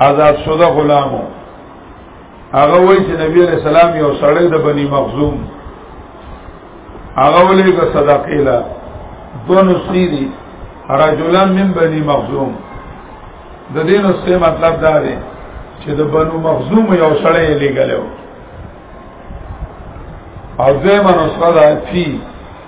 آزاد شده غلامو هغه وای چې نبی علیہ السلام یو سړی د بنی مخزوم هغه ولې کو صدقه لا دونو سیدی رجلان من بنی مخزوم د دې نو څه مطلب دا دی چې د بنو مخزوم یو سړی لګلو او زمانو صدا فی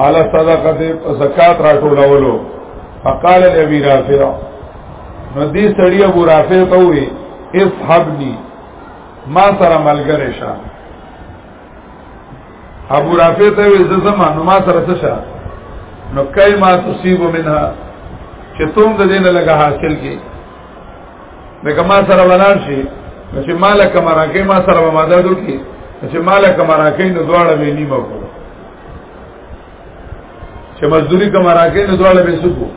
على صدقه زکات راټولولو فقال لابي رافع نو دې سړی ابو رافع ته وی اصحابني ما سره ملګری شه ابو رافع ته وی زما نو ما سره څه شه نو کای ما تصيب منها چې تم د دین لګه حاصل کی دغه ما سره ولان شي چې مالک مرکه ما سره مدد وکي چې مالک مرکه نو دواړه وی نیمه کو چې مزدوري کوم راکې نه دواله به سکو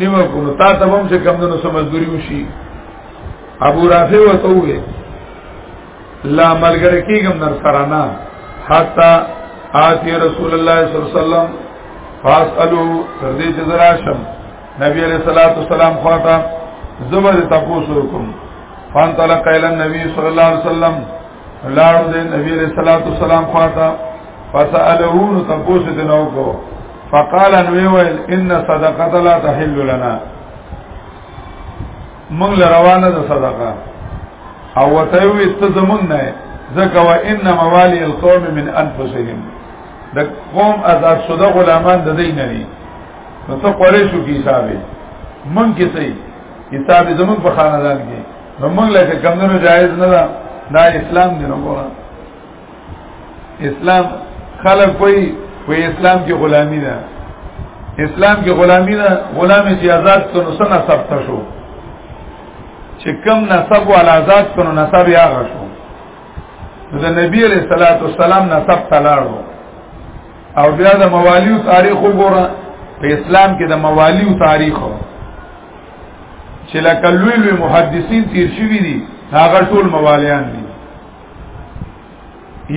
نیمه کو نو تا ته هم چې کم نو سم مزدوري وشي ابو رافع وته وې لا ملګری کېږم نر سره نه حتا آتی رسول الله صلی الله علیه وسلم فاسالو تر دې چې دراشم نبی علیہ الصلوۃ والسلام خواته زبر تاسو کوم فانطلق الى النبي صلی الله علیه وسلم الله دې نبی علیہ الصلوۃ والسلام خواته فسأله نو تاسو ته نو کو فقال ان ویل ان صدقه لا تحل لنا موږ روانه ده صدقه او وته وي استزمون نه ځکه وا ان موالی القوم من انفسهم د قوم آزاد شده غلامان د دین نه نو ته قریشو کی حسابې مونږ کې سي حسابې زمونږ په خاندان کې نو موږ لکه کمونو جایز نه ده دا اسلام دی نو ګوره اسلام خلک کوئی کوئی اسلام کې غلامی ده اسلام کې غلامی ده غلام چې آزاد کړو سن نسب ته شو چې کم نسب ول آزاد کړو نسب یې هغه شو د نبی علیہ الصلوۃ والسلام نسب تلاړو او بیا د موالیو تاریخ وګوره په اسلام کې د موالیو تاریخ چې لکه لوی لوی محدثین تیر شوی دي هغه ټول موالیان دي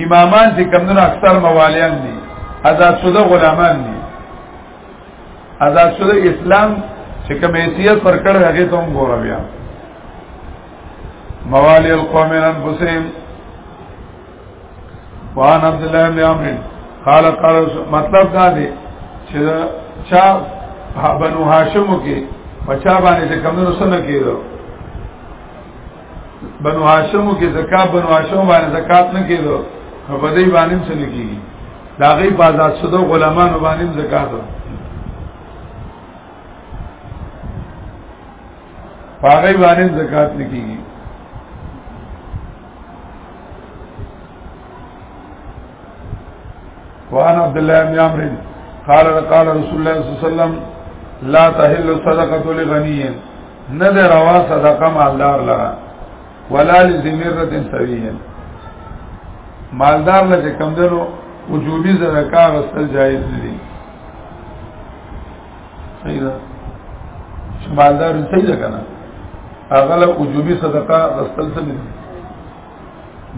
امامان چې کمونه اکثر موالیان دي آزاد شده غلامان دي آزاد شده اسلام چې کوم حیثیت پر کړ هغه ته هم ګوره بیا موالی القوم انفسهم وان عبد الله بن عمرو قال قال مطلب دا دی چې چا بنو هاشم کې پچا باندې چې کمونو سره کېدو بنو هاشم کې زکات بنو هاشم باندې زکات نه کېدو په دې باندې څه نه کیږي دا غي بازار شدو غلامانو باندې زکات پاغی باندې زکات نه کیږي وعن عبد الله بن عمرو قال قال رسول الله صلى الله عليه وسلم لا تحل صدقه لغني نه ده روا صدقه مالدار لرا ولا لذمره سويه مالدار لکه کم درو وجوبي زکات واستل جایز دي صحیح ده مالدار صحیح ده کنه هغه له وجوبي صدقه غسل څه دي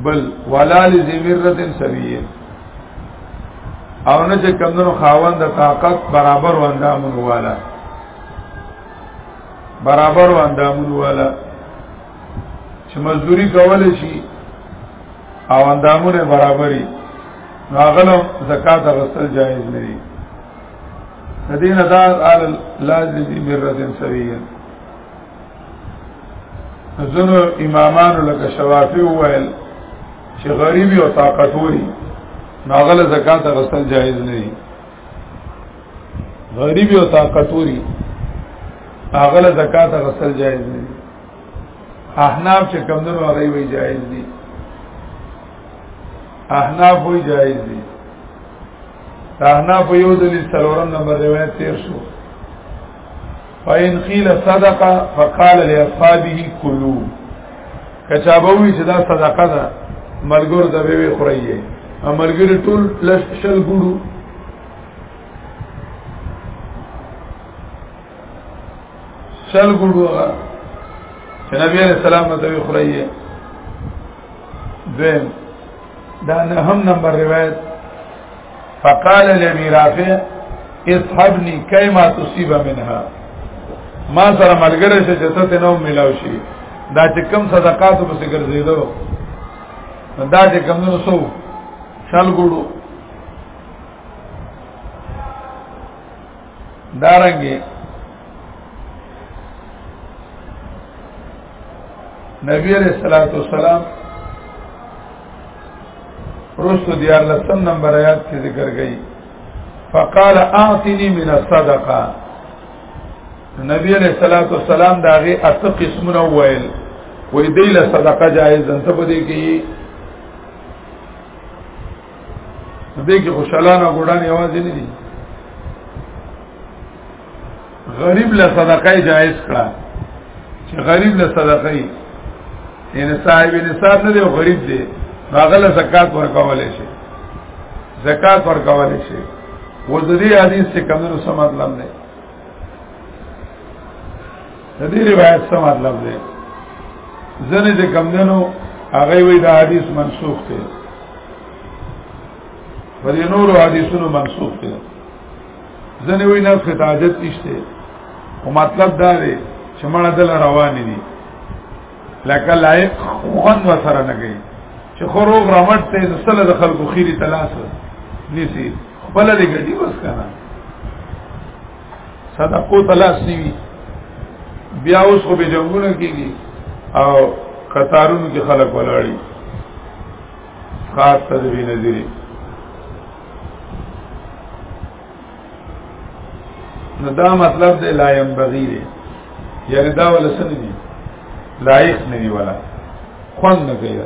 بل ولا لذمرت سویه او نه چې کمونو خاوند د طاقت برابر واندامون والا برابر واندامون والا چې مزدوري کول شي او اندامونه برابرۍ نو هغه زکات غسل جایز نه دي ندین دار آل لازم مرد سویه زنو امامانو لکه شوافی وویل چې غریبی او طاقتوري ناغله زکات غسل جایز نه دي غریبی او طاقتوري ناغله زکات غسل جایز نه دي احناف چې کمندونو هغه وی جایز دي احناف وی جایز دي تاهنا په یو دلیل سلورم نمبر روایت تیر شو فإن قيل صدق فقال لأصحابه كلوا کچابوی چې دا صدقه ده ملګر د وی خورایې ملګری ټول لش شل ګورو شل ګورو چې نبی عليه السلام ته وی خورایې دویم دا نه هم نمبر روایت فقال لابي رافع اصحابني كما تصيب منها ما سره ملګری شه چې ته نو ملاو شي دا چې کم صدقات په څیر ګرځیدو دا چې کم نو سو شال ګړو دارنګي نبی علیہ الصلوۃ والسلام رسو دیار لسم نمبر آیات کی ذکر گئی فقال اعطنی من الصدقه نبی علیہ الصلوۃ والسلام داغه اته قسمونه ویل وې دی له صدقه جایز ده ته بده کی دې کې خوشالانه ګډان یوازې نه دي غریب له صدقه جایز کړه چې غریب له صدقه یې ان صاحب نصاب نه دی او غریب دی هغه له زکات ورکول شي زکات ورکول شي و د دې حدیث څخه کومو سم مطلب دی د دې روایت سم مطلب دی ځنه چې کمندنو هغه وی دا حدیث منسوخ دی په دې نورو حدیثونو منسوخ دی ځنه وی نفس ته حاجت نشته او مطلب دا دی چې مړه دل روان دي لکه لایق خوان وسره نه گئی چې خروغ رامټ ته د سله د خلکو خيري تلاش نيسي خپل دې ګډي بس کنه صدقو تلاش نیوی بیا اوس خو به جنگونه کیږي او قطارونو کې خلک ولاړی خاص تدبیر نظری نو دا مطلب دی لا ينبغي دی یعنی دا ولا سن دی لایق نه دی ولا خوان نه کوي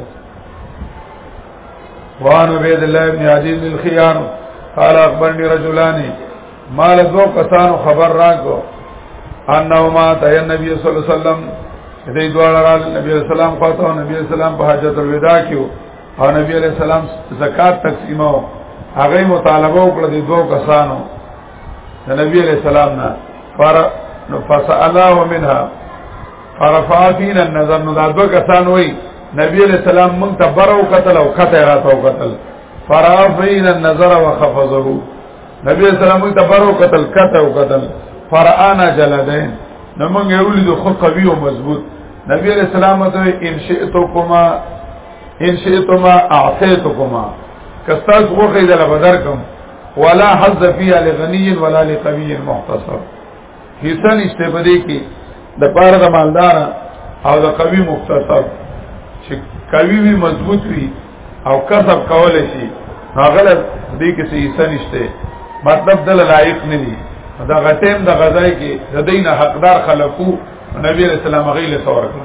وان عبد الله بن عزيز الخيار قال اخبرني رجلان مال دو کسانو خبر راکو انهما تای نبی صلی الله علیه وسلم دې دوه را نبی اسلام فاطمه نبی اسلام په حاجت الوداع کې او نبی علیہ السلام زکات تقسیمو هغه مطالبه وکړه د دوه کسانو د نبی علیہ السلام نه فر فسألاه منها فرفعتین النظر نو دا دوه کسان وای نبی علیہ السلام مونږ ته برو قتل او قطع راته او قتل فرافین النظر وخفضه نبی علیہ السلام مونږ ته برو قتل قطع او قتل فرانا جلدین نو مونږ یو لید خو قوی او مضبوط نبی علیہ السلام ته ان شئتو کوما ان شئتما اعطيتكما کستاس غوخه دل بدرکم ولا حظ فيها لغني ولا لقوي محتصر حصہ نشته پدې کې د پاره د مالدار او د قوي مختصر چې قوي وي مضبوط وي او کسب کول شي هغه دې کې څه حصہ نشته مطلب دل لایق نه دي دا غټیم د غزای کې د دین حقدار خلقو نبی رسول الله غیله ثور کړ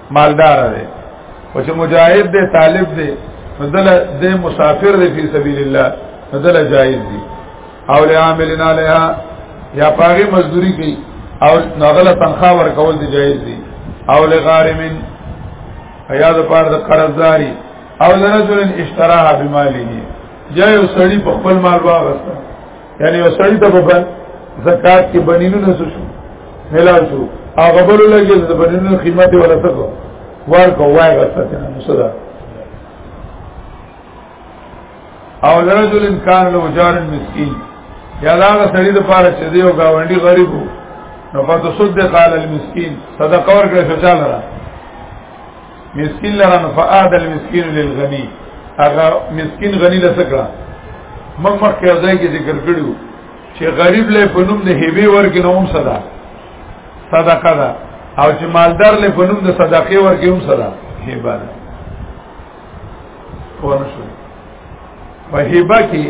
مالدار دی او چې مجاهد دی طالب دی مدل د مسافر دی فی سبیل الله مدل جایز دی او لعاملنا لها یا پاغه مزدوری کوي او نغله تنخواه ورکول دی جایز دی او لغارمن ایا د پاره د قرضداري او لرجل اشتراها بماله یا یو سړی په خپل مال واغسته یعنی یو سړی ته په زکات کې بنینو نه شو ملاو شو هغه بل لګي د بنینو قیمت ولا څه ورکو وای غسته نه مصدا او لرجل امکان له جار مسکین یا دا سړی د پاره چې دی او گاونډي غریب نو فتصدق علی المسکین صدقه ورکړه شو چاله مسکین لرن فآد المسکین للغنی هغه مسکین غنی لسکړه موږ مخکې ځای کې ذکر کړو چې غریب له پنوم د هیبه ورګ نه هم صدا صدقه ده او چې مالدار له پنوم د صدقې ورګ هم صدا هیبه ده ورشو په هبه کې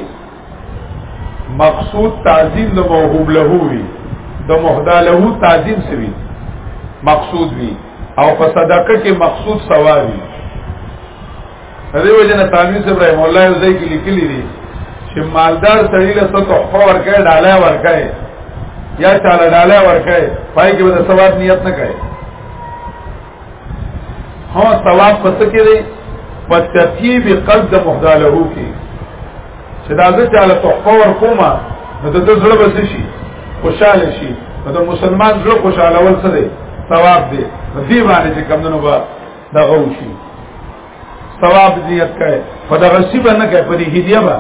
مقصود تعظیم د موهوب له وی د مهدا له تعظیم سوي مقصود وی او په صدقه کې مقصود ثوابي دې وجه نه تعالی ابراهيم الله یو ځای کې لیکلي دي چې مالدار سړی له څه تحفه ورکړي ډاله ورکړي یا چاله ډاله ورکړي پای کې به ثواب نیت نه کوي هو ثواب پس کې دی په ترتیب قلب د مخداله کې چې دا زه چاله تحفه ورکوما نو د دې زړه بس شي خوشاله شي نو د مسلمان زړه خوشاله ول څه دی ثواب دی په دې باندې چې کم نه وبا دا غو شي ثواب نیت کړي په دا غسی باندې کړي په دې هدیه با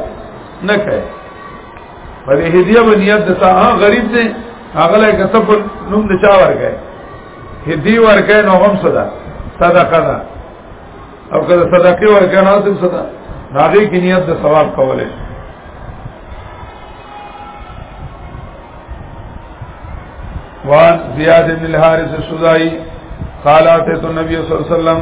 نه کړي په دې هدیه باندې نیت د تا غریب دی هغه له کسب نوم د چا ورګي هدی ورکه نو هم صدا صدقه ده او کله صدقه ورکه نو هم صدا ناغي کې نیت د ثواب کوله وان زیاد بن الحارث السدائی قال اتت النبي صلی الله علیه وسلم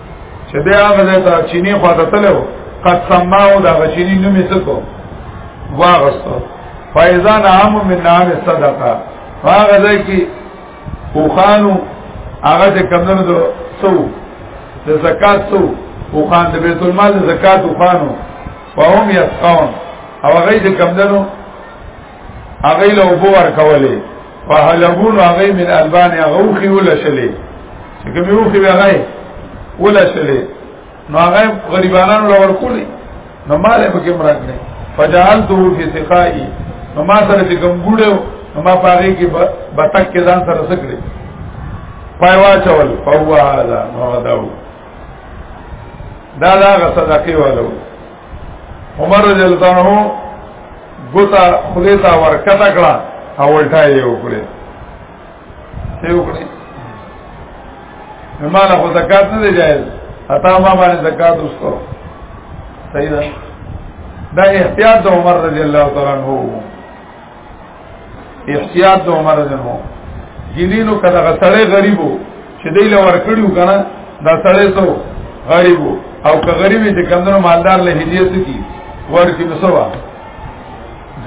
چې بیا هغه ځای ته چینی خوا ته تلو قد سماو دا غچینی نوم یې سکو واغستو فایزان عام من نام صدقه هغه ځای کې اوخانو هغه چې کمنو دو سو د زکات سو اوخان د بیت المال د زکات اوخانو فهم یسقون او هغه چې کمنو هغه له وبو ور کولې په هلبون هغه من البان هغه وخي ولا شلې چې کوم یو خي هغه ولا شلې نو هغه غریبانو لور کولې نو مال په کې مرګ نه فجعلته فی سقائی نو ما سره چې کوم ګوډو نو ما پاره کې بتک کې ځان سره سکړې پای واچول فوا هذا نو داو دا دا صدقه والو عمر رضی الله عنه ګوتا خله تا ورکتا کړه او الټا یې وکړه څه وکړه مماله خو زکات نه دی جایز اتا ما باندې زکات وستو صحیح ده دا احتیاط د عمر رضی الله تعالی عنہ احتیاط د عمر جنو جنینو کله غسړې غریبو چې دی لور کړیو کنه دا سړې سو غریبو او که غریبې چې کمندونو مالدار له هدیه سکی ورکی نو سوا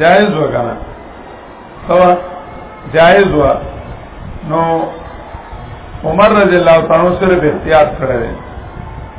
جائز وکنه سوا جائز و نو عمر رضی الله تعالی عنہ صرف احتیاط کړی